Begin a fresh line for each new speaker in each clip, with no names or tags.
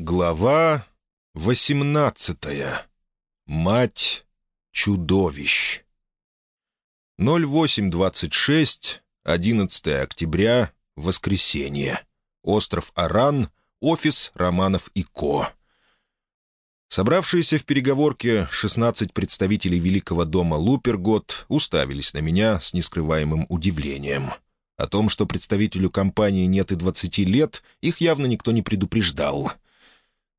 Глава восемнадцатая. Мать чудовищ. 0826, 11 октября, воскресенье. Остров Аран, офис Романов и Ко. Собравшиеся в переговорке 16 представителей Великого дома Лупергот уставились на меня с нескрываемым удивлением. О том, что представителю компании нет и 20 лет, их явно никто не предупреждал —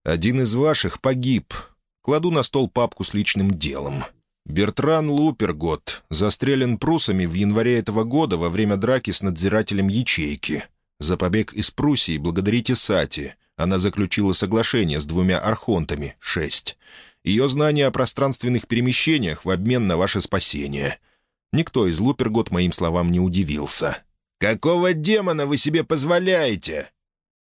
один из ваших погиб. Кладу на стол папку с личным делом. Бертран Лупергот застрелен прусами в январе этого года во время драки с надзирателем ячейки. За побег из Пруссии благодарите Сати. Она заключила соглашение с двумя архонтами, шесть. Ее знания о пространственных перемещениях в обмен на ваше спасение. Никто из Лупергот моим словам не удивился. «Какого демона вы себе позволяете?»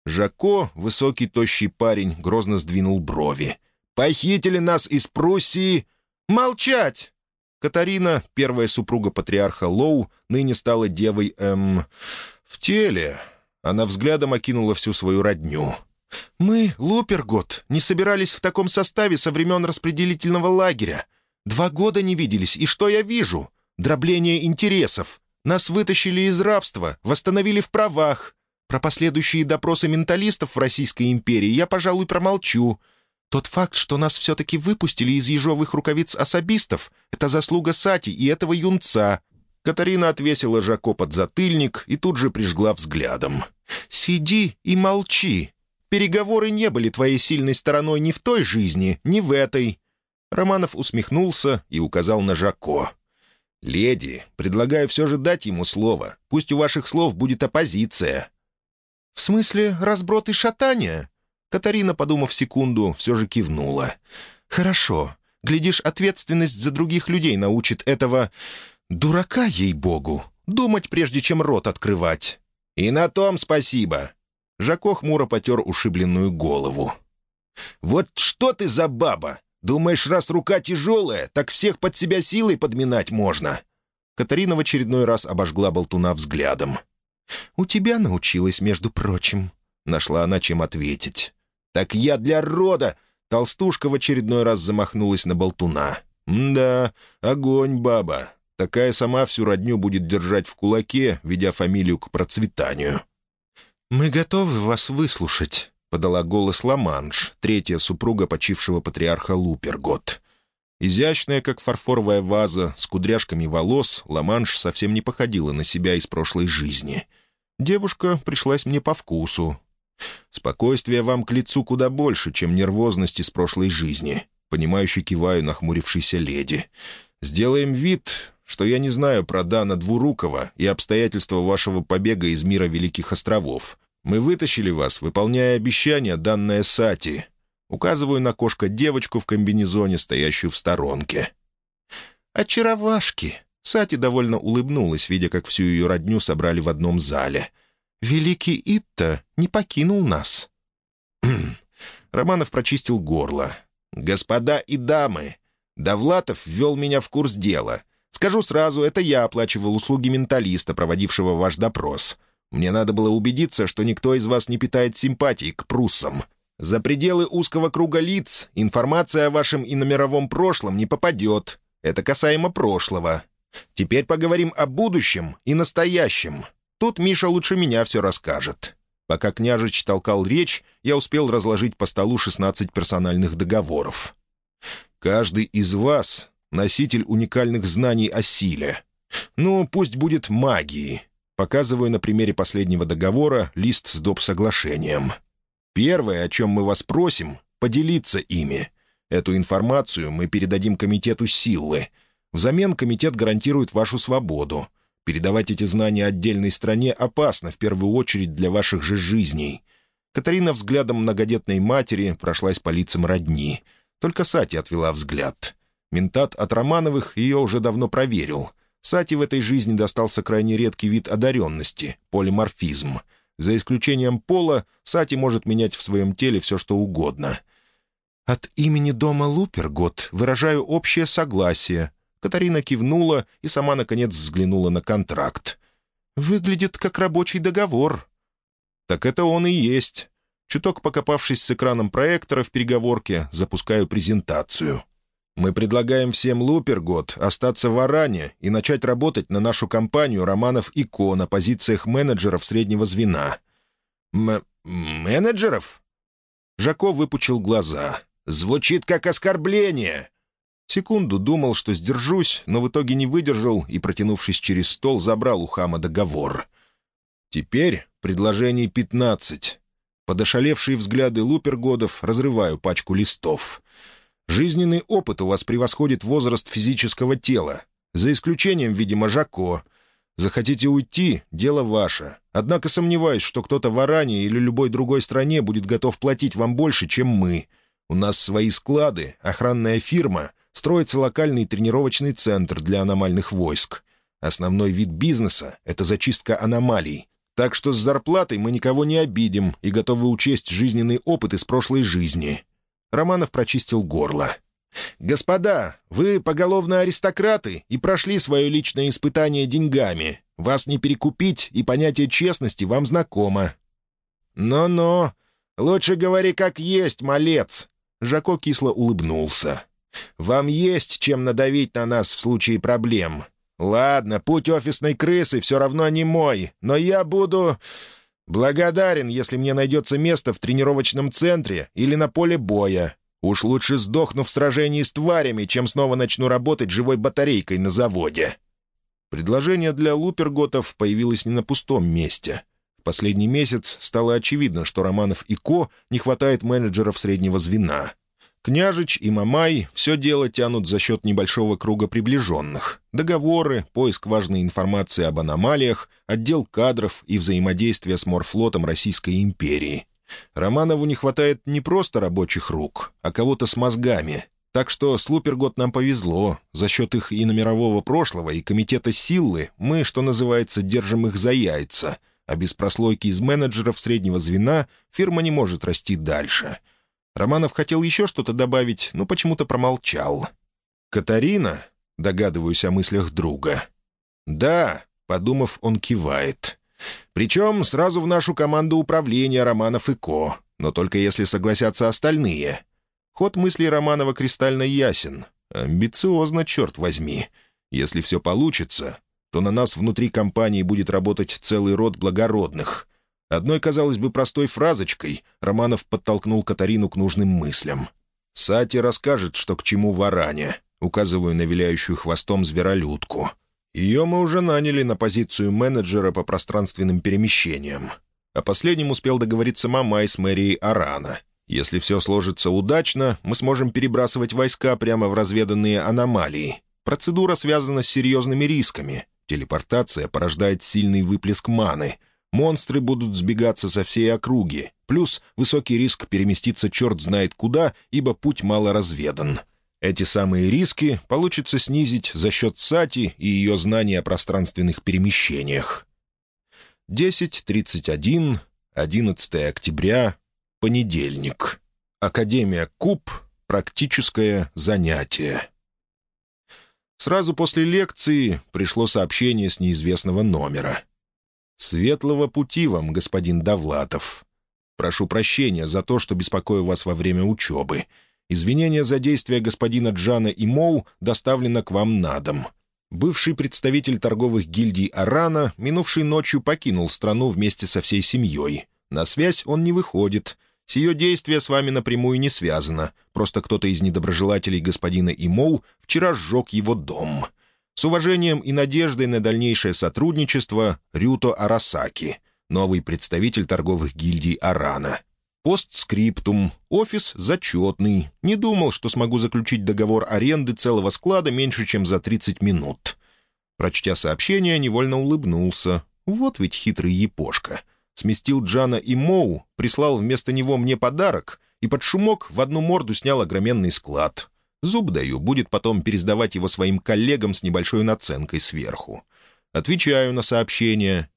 Жако, высокий тощий парень, грозно сдвинул брови. «Похитили нас из Пруссии!» «Молчать!» Катарина, первая супруга патриарха Лоу, ныне стала девой, эм... в теле. Она взглядом окинула всю свою родню. «Мы, Лупергот, не собирались в таком составе со времен распределительного лагеря. Два года не виделись, и что я вижу? Дробление интересов. Нас вытащили из рабства, восстановили в правах. Про последующие допросы менталистов в Российской империи я, пожалуй, промолчу. Тот факт, что нас все-таки выпустили из ежовых рукавиц особистов, это заслуга Сати и этого юнца». Катарина отвесила Жако под затыльник и тут же прижгла взглядом. «Сиди и молчи. Переговоры не были твоей сильной стороной ни в той жизни, ни в этой». Романов усмехнулся и указал на Жако. «Леди, предлагаю все же дать ему слово. Пусть у ваших слов будет оппозиция. «В смысле разброд и шатание?» Катарина, подумав секунду, все же кивнула. «Хорошо. Глядишь, ответственность за других людей научит этого... дурака, ей-богу, думать, прежде чем рот открывать». «И на том спасибо!» Жако хмуро потер ушибленную голову. «Вот что ты за баба? Думаешь, раз рука тяжелая, так всех под себя силой подминать можно?» Катарина в очередной раз обожгла болтуна взглядом. «У тебя научилась, между прочим», — нашла она чем ответить. «Так я для рода!» Толстушка в очередной раз замахнулась на болтуна. «Да, огонь, баба. Такая сама всю родню будет держать в кулаке, ведя фамилию к процветанию». «Мы готовы вас выслушать», — подала голос Ламанш, третья супруга почившего патриарха Лупергот. Изящная, как фарфоровая ваза, с кудряшками волос, Ламанш совсем не походила на себя из прошлой жизни — Девушка пришлась мне по вкусу. Спокойствие вам к лицу куда больше, чем нервозности с прошлой жизни. Понимающе киваю нахмурившейся леди. Сделаем вид, что я не знаю про Дана Двурукова и обстоятельства вашего побега из мира Великих Островов. Мы вытащили вас, выполняя обещание, данное Сати. Указываю на кошка девочку в комбинезоне, стоящую в сторонке. «Очаровашки!» Сати довольно улыбнулась, видя, как всю ее родню собрали в одном зале. «Великий Итта не покинул нас». Романов прочистил горло. «Господа и дамы, Довлатов ввел меня в курс дела. Скажу сразу, это я оплачивал услуги менталиста, проводившего ваш допрос. Мне надо было убедиться, что никто из вас не питает симпатии к пруссам. За пределы узкого круга лиц информация о вашем иномировом прошлом не попадет. Это касаемо прошлого. Теперь поговорим о будущем и настоящем. Тут Миша лучше меня все расскажет». Пока княжич толкал речь, я успел разложить по столу 16 персональных договоров. «Каждый из вас — носитель уникальных знаний о силе. Ну, пусть будет магии». Показываю на примере последнего договора лист с доп. соглашением. Первое, о чем мы вас просим — поделиться ими. Эту информацию мы передадим Комитету силы — Взамен комитет гарантирует вашу свободу. Передавать эти знания отдельной стране опасно, в первую очередь для ваших же жизней». Катарина взглядом многодетной матери прошлась по лицам родни. Только Сати отвела взгляд. Ментат от Романовых ее уже давно проверил. Сати в этой жизни достался крайне редкий вид одаренности — полиморфизм. За исключением пола, Сати может менять в своем теле все, что угодно. «От имени дома Лупергот выражаю общее согласие», Катарина кивнула и сама, наконец, взглянула на контракт. «Выглядит как рабочий договор». «Так это он и есть. Чуток покопавшись с экраном проектора в переговорке, запускаю презентацию. Мы предлагаем всем Лупергод остаться в Аране и начать работать на нашу компанию «Романов и Ко» на позициях менеджеров среднего звена. М «Менеджеров?» Жако выпучил глаза. «Звучит как оскорбление!» Секунду думал, что сдержусь, но в итоге не выдержал и, протянувшись через стол, забрал у хама договор. Теперь предложений пятнадцать. Под ошалевшие взгляды лупергодов разрываю пачку листов. Жизненный опыт у вас превосходит возраст физического тела. За исключением, видимо, Жако. Захотите уйти — дело ваше. Однако сомневаюсь, что кто-то в Аране или любой другой стране будет готов платить вам больше, чем мы. У нас свои склады, охранная фирма, строится локальный тренировочный центр для аномальных войск. Основной вид бизнеса — это зачистка аномалий. Так что с зарплатой мы никого не обидим и готовы учесть жизненный опыт из прошлой жизни. Романов прочистил горло. «Господа, вы поголовно аристократы и прошли свое личное испытание деньгами. Вас не перекупить, и понятие честности вам знакомо». «Но-но, лучше говори как есть, малец!» Жако кисло улыбнулся. «Вам есть чем надавить на нас в случае проблем. Ладно, путь офисной крысы все равно не мой, но я буду благодарен, если мне найдется место в тренировочном центре или на поле боя. Уж лучше сдохну в сражении с тварями, чем снова начну работать живой батарейкой на заводе». Предложение для луперготов появилось не на пустом месте. В последний месяц стало очевидно, что Романов и Ко не хватает менеджеров среднего звена. Княжич и Мамай все дело тянут за счет небольшого круга приближенных. Договоры, поиск важной информации об аномалиях, отдел кадров и взаимодействие с морфлотом Российской империи. Романову не хватает не просто рабочих рук, а кого-то с мозгами. Так что с Лупергот нам повезло. За счет их и номерового прошлого, и комитета силы мы, что называется, держим их за яйца. А без прослойки из менеджеров среднего звена фирма не может расти дальше — Романов хотел еще что-то добавить, но почему-то промолчал. «Катарина?» — догадываюсь о мыслях друга. «Да», — подумав, он кивает. «Причем сразу в нашу команду управления Романов и Ко, но только если согласятся остальные». Ход мыслей Романова кристально ясен. Амбициозно, черт возьми. Если все получится, то на нас внутри компании будет работать целый род благородных. Одной, казалось бы, простой фразочкой Романов подтолкнул Катарину к нужным мыслям. «Сати расскажет, что к чему в Аране», указываю на виляющую хвостом зверолюдку. Ее мы уже наняли на позицию менеджера по пространственным перемещениям. О последнем успел договориться Мамай с мэрией Арана. Если все сложится удачно, мы сможем перебрасывать войска прямо в разведанные аномалии. Процедура связана с серьезными рисками. Телепортация порождает сильный выплеск маны — Монстры будут сбегаться со всей округи, плюс высокий риск переместиться черт знает куда, ибо путь мало разведан. Эти самые риски получится снизить за счет Сати и ее знания о пространственных перемещениях. 10.31, 11 октября, понедельник. Академия Куб. Практическое занятие. Сразу после лекции пришло сообщение с неизвестного номера — «Светлого пути вам, господин Довлатов. Прошу прощения за то, что беспокою вас во время учебы. Извинения за действия господина Джана и Моу доставлено к вам на дом. Бывший представитель торговых гильдий Арана, минувшей ночью покинул страну вместе со всей семьей. На связь он не выходит. Сие действие с вами напрямую не связано. Просто кто-то из недоброжелателей господина Имоу вчера сжег его дом. С уважением и надеждой на дальнейшее сотрудничество Рюто Арасаки, новый представитель торговых гильдий Арана. Постскриптум. Офис зачетный. Не думал, что смогу заключить договор аренды целого склада меньше, чем за 30 минут. Прочтя сообщение, невольно улыбнулся. Вот ведь хитрый епошка. Сместил Джана и Моу, прислал вместо него мне подарок и под шумок в одну морду снял огроменный склад. Зуб даю, будет потом пересдавать его своим коллегам с небольшой наценкой сверху. Отвечаю на сообщение.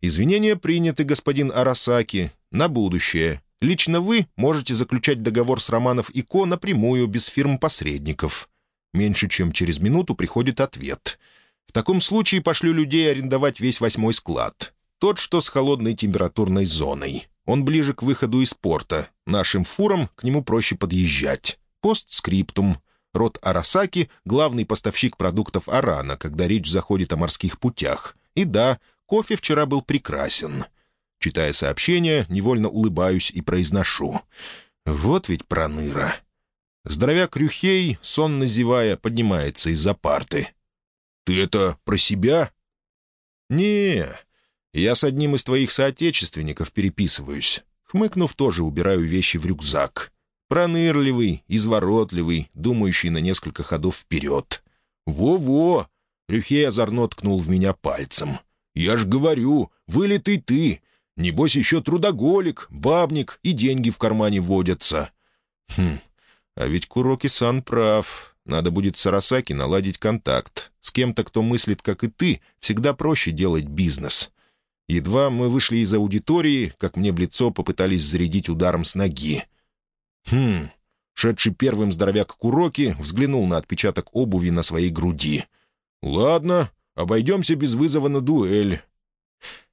«Извинения приняты, господин Арасаки. На будущее. Лично вы можете заключать договор с Романов и Ко напрямую, без фирм-посредников». Меньше чем через минуту приходит ответ. «В таком случае пошлю людей арендовать весь восьмой склад. Тот, что с холодной температурной зоной. Он ближе к выходу из порта. Нашим фурам к нему проще подъезжать. Постскриптум. Род Арасаки — главный поставщик продуктов Арана, когда речь заходит о морских путях. И да, кофе вчера был прекрасен. Читая сообщение, невольно улыбаюсь и произношу. «Вот ведь проныра». Здоровяк Рюхей, сонно зевая, поднимается из-за парты. «Ты это про себя?» «Не, я с одним из твоих соотечественников переписываюсь. Хмыкнув, тоже убираю вещи в рюкзак. Пронырливый, изворотливый, думающий на несколько ходов вперед. «Во-во!» — Рюхей озорно ткнул в меня пальцем. «Я ж говорю, вылитый ты! Небось еще трудоголик, бабник и деньги в кармане водятся». «Хм, а ведь Куроки-сан прав. Надо будет с Арасаки наладить контакт. С кем-то, кто мыслит, как и ты, всегда проще делать бизнес. Едва мы вышли из аудитории, как мне в лицо попытались зарядить ударом с ноги. Хм... Шедший первым здоровяк Куроки взглянул на отпечаток обуви на своей груди. «Ладно, обойдемся без вызова на дуэль».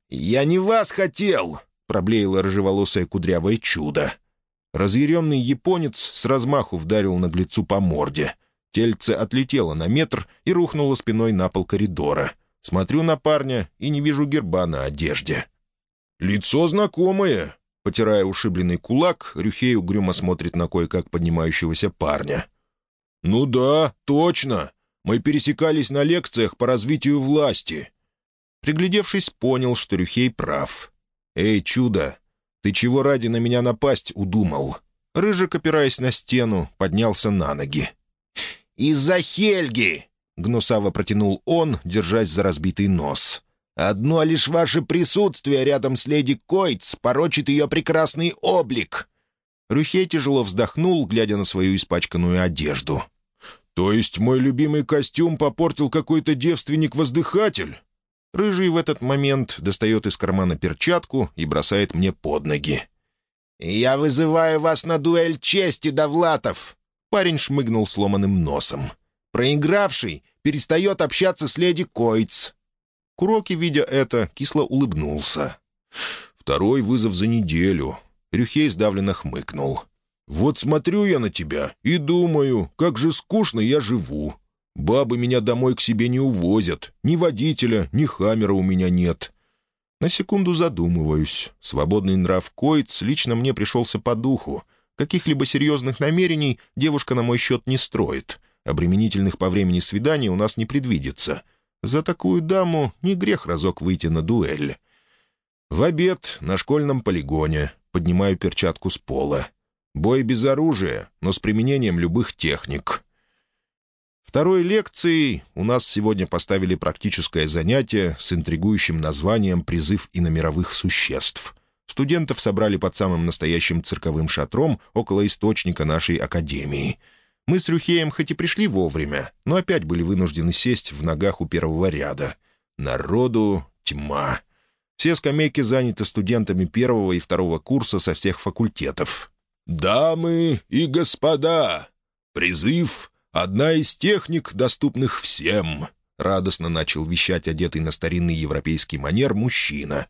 «Я не вас хотел!» — проблеяло рыжеволосое кудрявое чудо. Разъяренный японец с размаху вдарил наглецу по морде. Тельце отлетело на метр и рухнуло спиной на пол коридора. Смотрю на парня и не вижу герба на одежде. «Лицо знакомое!» Потирая ушибленный кулак, Рюхей угрюмо смотрит на кое-как поднимающегося парня. «Ну да, точно. Мы пересекались на лекциях по развитию власти». Приглядевшись, понял, что Рюхей прав. «Эй, чудо, ты чего ради на меня напасть удумал?» Рыжик, опираясь на стену, поднялся на ноги. «Из-за Хельги!» — гнусаво протянул он, держась за разбитый нос. «Одно лишь ваше присутствие рядом с леди Койтс порочит ее прекрасный облик!» Рюхей тяжело вздохнул, глядя на свою испачканную одежду. «То есть мой любимый костюм попортил какой-то девственник-воздыхатель?» Рыжий в этот момент достает из кармана перчатку и бросает мне под ноги. «Я вызываю вас на дуэль чести, Довлатов!» Парень шмыгнул сломанным носом. «Проигравший перестает общаться с леди Койц». Куроки, видя это, кисло улыбнулся. «Второй вызов за неделю». Рюхей сдавленно хмыкнул. «Вот смотрю я на тебя и думаю, как же скучно я живу. Бабы меня домой к себе не увозят. Ни водителя, ни хаммера у меня нет. На секунду задумываюсь. Свободный нрав Койц лично мне пришелся по духу. Каких-либо серьезных намерений девушка на мой счет не строит. Обременительных по времени свиданий у нас не предвидится. За такую даму не грех разок выйти на дуэль. В обед на школьном полигоне поднимаю перчатку с пола. Бой без оружия, но с применением любых техник. Второй лекцией у нас сегодня поставили практическое занятие с интригующим названием «Призыв иномировых существ». Студентов собрали под самым настоящим цирковым шатром около источника нашей академии. Мы с Рюхеем хоть и пришли вовремя, но опять были вынуждены сесть в ногах у первого ряда. Народу тьма. Все скамейки заняты студентами первого и второго курса со всех факультетов. «Дамы и господа, призыв «Одна из техник, доступных всем», — радостно начал вещать одетый на старинный европейский манер мужчина.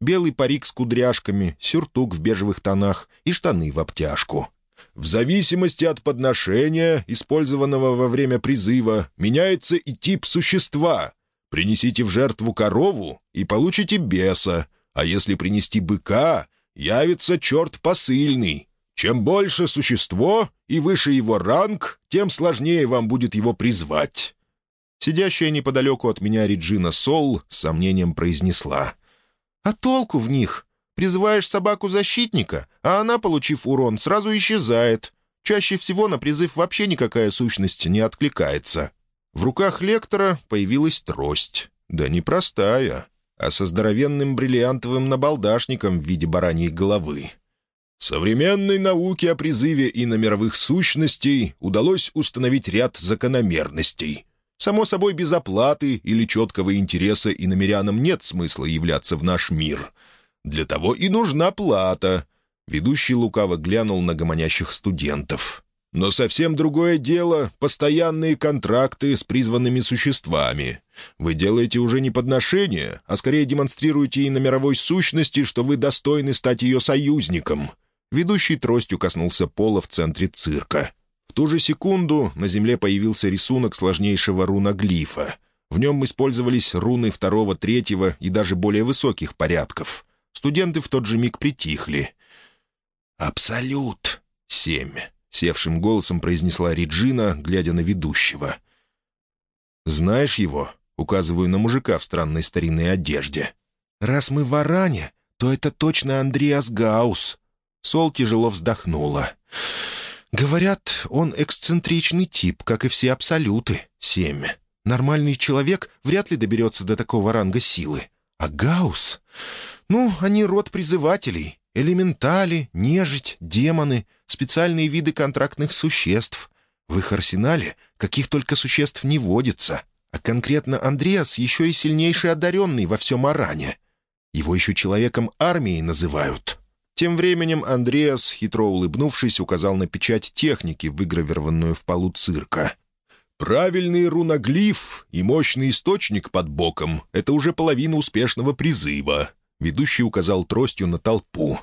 Белый парик с кудряшками, сюртук в бежевых тонах и штаны в обтяжку. В зависимости от подношения, использованного во время призыва, меняется и тип существа. Принесите в жертву корову и получите беса, а если принести быка, явится черт посыльный, чем больше существо и выше его ранг, тем сложнее вам будет его призвать». Сидящая неподалеку от меня Реджина Сол с сомнением произнесла. «А толку в них? Призываешь собаку-защитника, а она, получив урон, сразу исчезает. Чаще всего на призыв вообще никакая сущность не откликается». В руках лектора появилась трость. Да не простая, а со здоровенным бриллиантовым набалдашником в виде бараньей головы. Современной науке о призыве иномировых сущностей удалось установить ряд закономерностей. Само собой, без оплаты или четкого интереса иномерянам нет смысла являться в наш мир. Для того и нужна плата. Ведущий лукаво глянул на гомонящих студентов. Но совсем другое дело — постоянные контракты с призванными существами. Вы делаете уже не подношение, а скорее демонстрируете ей на мировой сущности, что вы достойны стать ее союзником». Ведущий тростью коснулся пола в центре цирка. В ту же секунду на земле появился рисунок сложнейшего руноглифа. В нем использовались руны второго, третьего и даже более высоких порядков. Студенты в тот же миг притихли. «Абсолют. Семь» севшим голосом произнесла Реджина, глядя на ведущего. «Знаешь его?» — указываю на мужика в странной старинной одежде. «Раз мы в Аране, то это точно Андреас Гаус». Сол тяжело вздохнула. «Говорят, он эксцентричный тип, как и все абсолюты. Семь. Нормальный человек вряд ли доберется до такого ранга силы. А Гаус? Ну, они род призывателей. Элементали, нежить, демоны, специальные виды контрактных существ. В их арсенале каких только существ не водится. А конкретно Андреас еще и сильнейший одаренный во всем Аране. Его еще человеком армии называют. Тем временем Андреас, хитро улыбнувшись, указал на печать техники, выгравированную в полу цирка. «Правильный руноглиф и мощный источник под боком — это уже половина успешного призыва. Ведущий указал тростью на толпу.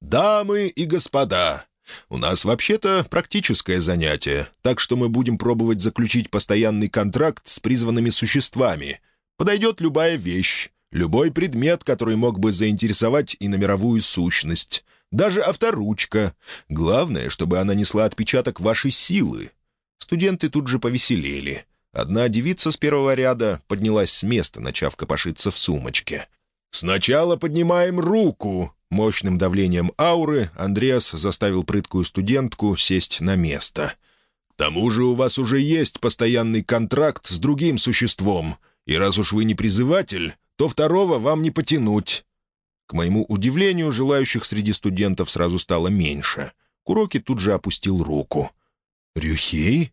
«Дамы и господа, у нас вообще-то практическое занятие, так что мы будем пробовать заключить постоянный контракт с призванными существами. Подойдет любая вещь, любой предмет, который мог бы заинтересовать и на мировую сущность, даже авторучка. Главное, чтобы она несла отпечаток вашей силы». Студенты тут же повеселели. Одна девица с первого ряда поднялась с места, начав копошиться в сумочке. «Сначала поднимаем руку!» Мощным давлением ауры Андреас заставил прыткую студентку сесть на место. «К тому же у вас уже есть постоянный контракт с другим существом, и раз уж вы не призыватель, то второго вам не потянуть». К моему удивлению, желающих среди студентов сразу стало меньше. Куроки тут же опустил руку. «Рюхей?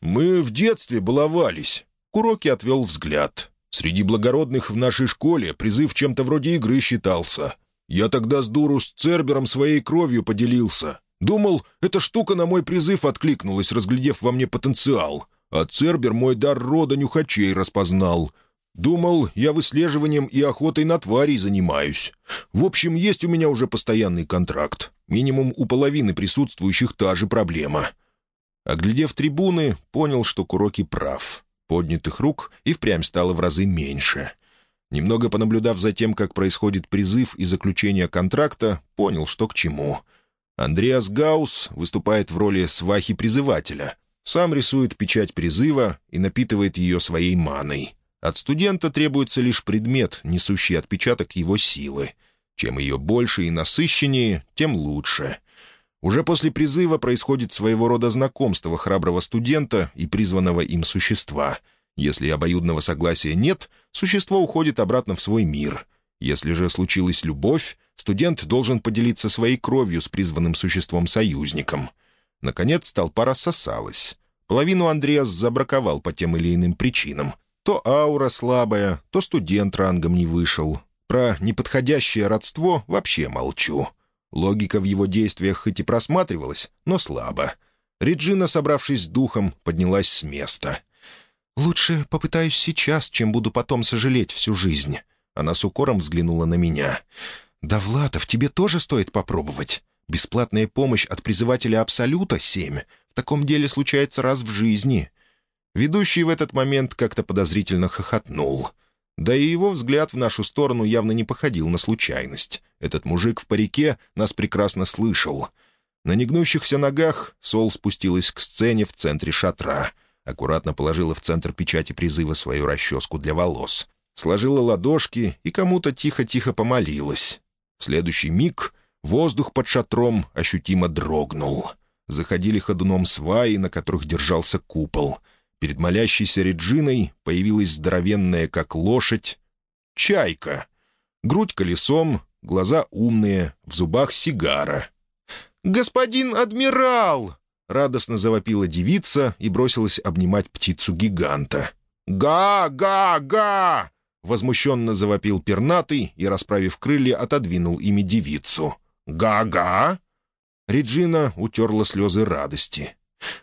Мы в детстве баловались». Куроки отвел взгляд. Среди благородных в нашей школе призыв чем-то вроде игры считался. Я тогда с дуру с Цербером своей кровью поделился. Думал, эта штука на мой призыв откликнулась, разглядев во мне потенциал. А Цербер мой дар рода нюхачей распознал. Думал, я выслеживанием и охотой на тварей занимаюсь. В общем, есть у меня уже постоянный контракт. Минимум у половины присутствующих та же проблема. Оглядев трибуны, понял, что Куроки прав. Поднятых рук и впрямь стало в разы меньше. Немного понаблюдав за тем, как происходит призыв и заключение контракта, понял, что к чему. Андреас Гаус выступает в роли свахи-призывателя. Сам рисует печать призыва и напитывает ее своей маной. От студента требуется лишь предмет, несущий отпечаток его силы. Чем ее больше и насыщеннее, тем лучше. Уже после призыва происходит своего рода знакомство храброго студента и призванного им существа. Если обоюдного согласия нет, существо уходит обратно в свой мир. Если же случилась любовь, студент должен поделиться своей кровью с призванным существом-союзником. Наконец толпа рассосалась. Половину Андреас забраковал по тем или иным причинам. То аура слабая, то студент рангом не вышел. Про неподходящее родство вообще молчу. Логика в его действиях хоть и просматривалась, но слабо. Реджина, собравшись с духом, поднялась с места. «Лучше попытаюсь сейчас, чем буду потом сожалеть всю жизнь». Она с укором взглянула на меня. «Да, Влатов, тебе тоже стоит попробовать. Бесплатная помощь от призывателя Абсолюта — семь. В таком деле случается раз в жизни». Ведущий в этот момент как-то подозрительно хохотнул. Да и его взгляд в нашу сторону явно не походил на случайность. Этот мужик в парике нас прекрасно слышал. На негнущихся ногах Сол спустилась к сцене в центре шатра. Аккуратно положила в центр печати призыва свою расческу для волос. Сложила ладошки и кому-то тихо-тихо помолилась. В следующий миг воздух под шатром ощутимо дрогнул. Заходили ходуном сваи, на которых держался купол. Перед молящейся Реджиной появилась здоровенная, как лошадь, чайка. Грудь колесом, глаза умные, в зубах сигара. «Господин адмирал!» — радостно завопила девица и бросилась обнимать птицу-гиганта. «Га-га-га!» — возмущенно завопил пернатый и, расправив крылья, отодвинул ими девицу. «Га-га!» Реджина утерла слезы радости.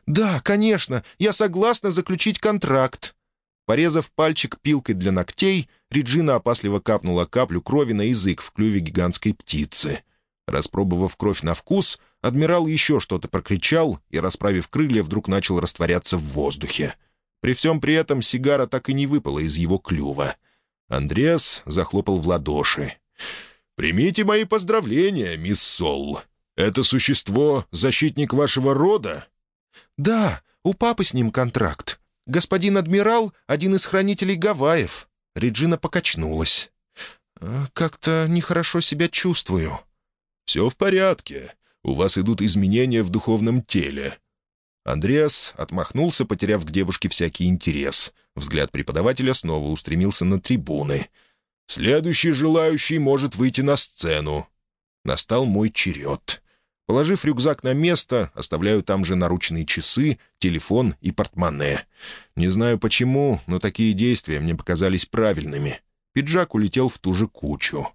«Да, конечно, я согласна заключить контракт». Порезав пальчик пилкой для ногтей, Реджина опасливо капнула каплю крови на язык в клюве гигантской птицы. Распробовав кровь на вкус, адмирал еще что-то прокричал и, расправив крылья, вдруг начал растворяться в воздухе. При всем при этом сигара так и не выпала из его клюва. Андреас захлопал в ладоши. «Примите мои поздравления, мисс Сол. Это существо — защитник вашего рода?» «Да, у папы с ним контракт. Господин адмирал — один из хранителей Гавайев». Реджина покачнулась. «Э, «Как-то нехорошо себя чувствую». «Все в порядке. У вас идут изменения в духовном теле». Андреас отмахнулся, потеряв к девушке всякий интерес. Взгляд преподавателя снова устремился на трибуны. «Следующий желающий может выйти на сцену». Настал мой черед. Положив рюкзак на место, оставляю там же наручные часы, телефон и портмоне. Не знаю почему, но такие действия мне показались правильными. Пиджак улетел в ту же кучу.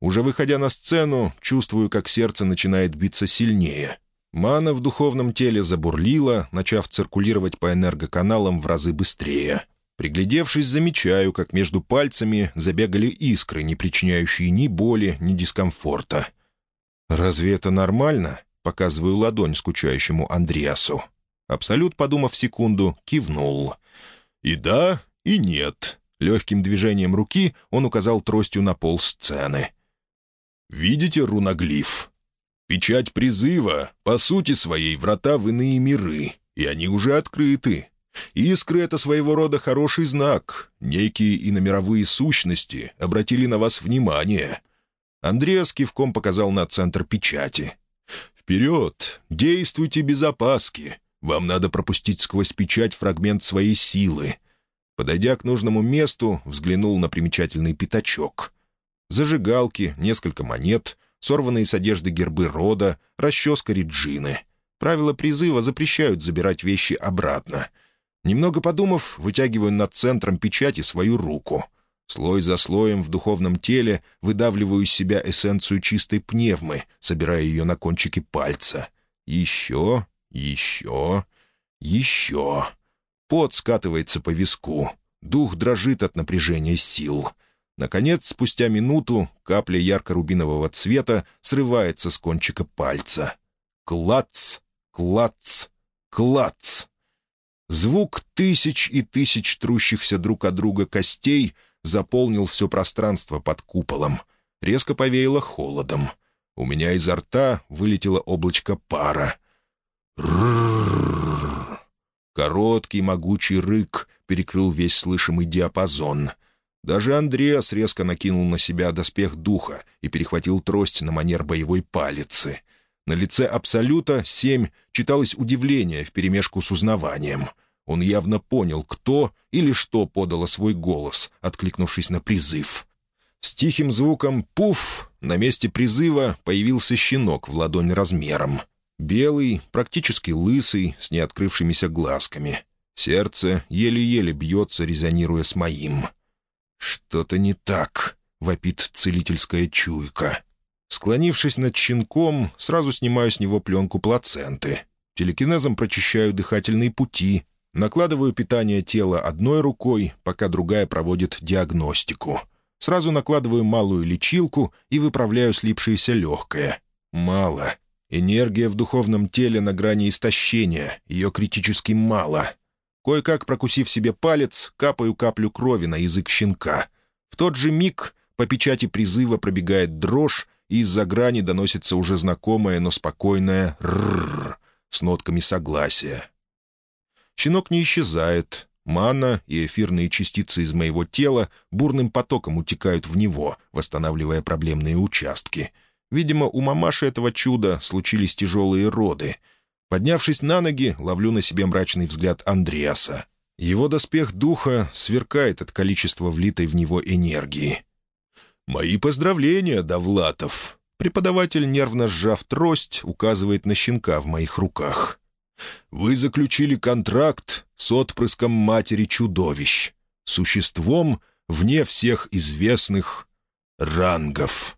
Уже выходя на сцену, чувствую, как сердце начинает биться сильнее. Мана в духовном теле забурлила, начав циркулировать по энергоканалам в разы быстрее. Приглядевшись, замечаю, как между пальцами забегали искры, не причиняющие ни боли, ни дискомфорта. «Разве это нормально?» — показываю ладонь скучающему Андреасу. Абсолют, подумав секунду, кивнул. «И да, и нет». Легким движением руки он указал тростью на пол сцены. «Видите руноглиф? Печать призыва, по сути своей, врата в иные миры, и они уже открыты. Искры — это своего рода хороший знак. Некие иномировые сущности обратили на вас внимание. Андреас кивком показал на центр печати. «Вперед! Действуйте без опаски! Вам надо пропустить сквозь печать фрагмент своей силы». Подойдя к нужному месту, взглянул на примечательный пятачок. Зажигалки, несколько монет, сорванные с одежды гербы рода, расческа Реджины. Правила призыва запрещают забирать вещи обратно. Немного подумав, вытягиваю над центром печати свою руку — Слой за слоем в духовном теле выдавливаю из себя эссенцию чистой пневмы, собирая ее на кончике пальца. Еще, еще, еще. Пот скатывается по виску. Дух дрожит от напряжения сил. Наконец, спустя минуту, капля ярко-рубинового цвета срывается с кончика пальца. Клац, клац, клац. Звук тысяч и тысяч трущихся друг от друга костей — заполнил все пространство под куполом. Резко повеяло холодом. У меня изо рта вылетело облачко пара. Рррррр. Короткий могучий рык перекрыл весь слышимый диапазон. Даже Андреас резко накинул на себя доспех духа и перехватил трость на манер боевой палицы. На лице Абсолюта семь читалось удивление вперемешку с узнаванием — он явно понял, кто или что подало свой голос, откликнувшись на призыв. С тихим звуком «пуф» на месте призыва появился щенок в ладонь размером. Белый, практически лысый, с неоткрывшимися глазками. Сердце еле-еле бьется, резонируя с моим. «Что-то не так», — вопит целительская чуйка. Склонившись над щенком, сразу снимаю с него пленку плаценты. Телекинезом прочищаю дыхательные пути, Накладываю питание тела одной рукой, пока другая проводит диагностику. Сразу накладываю малую лечилку и выправляю слипшееся легкое. Мало. Энергия в духовном теле на грани истощения, ее критически мало. Кое-как прокусив себе палец, капаю каплю крови на язык щенка. В тот же миг по печати призыва пробегает дрожь, и из-за грани доносится уже знакомое, но спокойное «рррр» с нотками согласия. Щенок не исчезает. Мана и эфирные частицы из моего тела бурным потоком утекают в него, восстанавливая проблемные участки. Видимо, у мамаши этого чуда случились тяжелые роды. Поднявшись на ноги, ловлю на себе мрачный взгляд Андреаса. Его доспех духа сверкает от количества влитой в него энергии. «Мои поздравления, Давлатов!» Преподаватель, нервно сжав трость, указывает на щенка в моих руках. Вы заключили контракт с отпрыском матери-чудовищ, существом вне всех известных рангов».